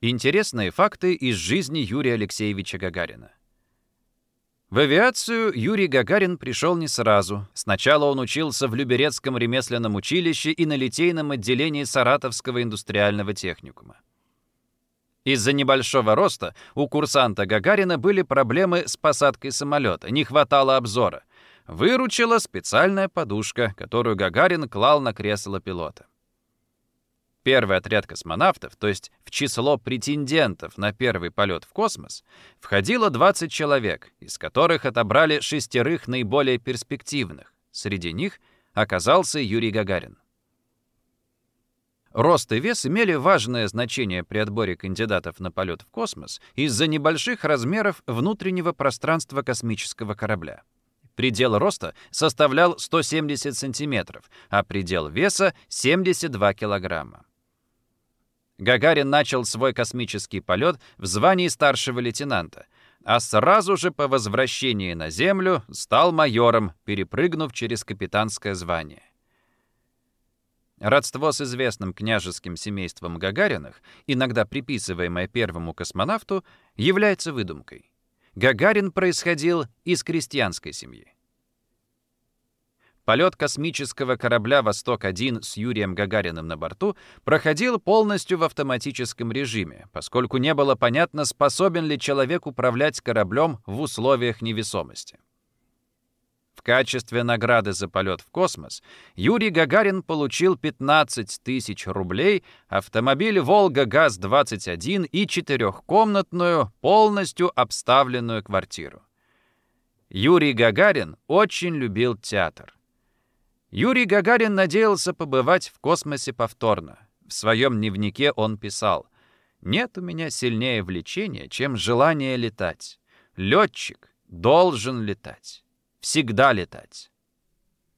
Интересные факты из жизни Юрия Алексеевича Гагарина. В авиацию Юрий Гагарин пришел не сразу. Сначала он учился в Люберецком ремесленном училище и на литейном отделении Саратовского индустриального техникума. Из-за небольшого роста у курсанта Гагарина были проблемы с посадкой самолета, не хватало обзора. Выручила специальная подушка, которую Гагарин клал на кресло пилота. Первый отряд космонавтов, то есть в число претендентов на первый полет в космос, входило 20 человек, из которых отобрали шестерых наиболее перспективных. Среди них оказался Юрий Гагарин. Рост и вес имели важное значение при отборе кандидатов на полет в космос из-за небольших размеров внутреннего пространства космического корабля. Предел роста составлял 170 сантиметров, а предел веса — 72 килограмма. Гагарин начал свой космический полет в звании старшего лейтенанта, а сразу же по возвращении на Землю стал майором, перепрыгнув через капитанское звание. Родство с известным княжеским семейством Гагариных, иногда приписываемое первому космонавту, является выдумкой. Гагарин происходил из крестьянской семьи. Полет космического корабля «Восток-1» с Юрием Гагариным на борту проходил полностью в автоматическом режиме, поскольку не было понятно, способен ли человек управлять кораблем в условиях невесомости. В качестве награды за полет в космос Юрий Гагарин получил 15 тысяч рублей, автомобиль «Волга ГАЗ-21» и четырехкомнатную, полностью обставленную квартиру. Юрий Гагарин очень любил театр. Юрий Гагарин надеялся побывать в космосе повторно. В своем дневнике он писал «Нет у меня сильнее влечения, чем желание летать. Летчик должен летать. Всегда летать».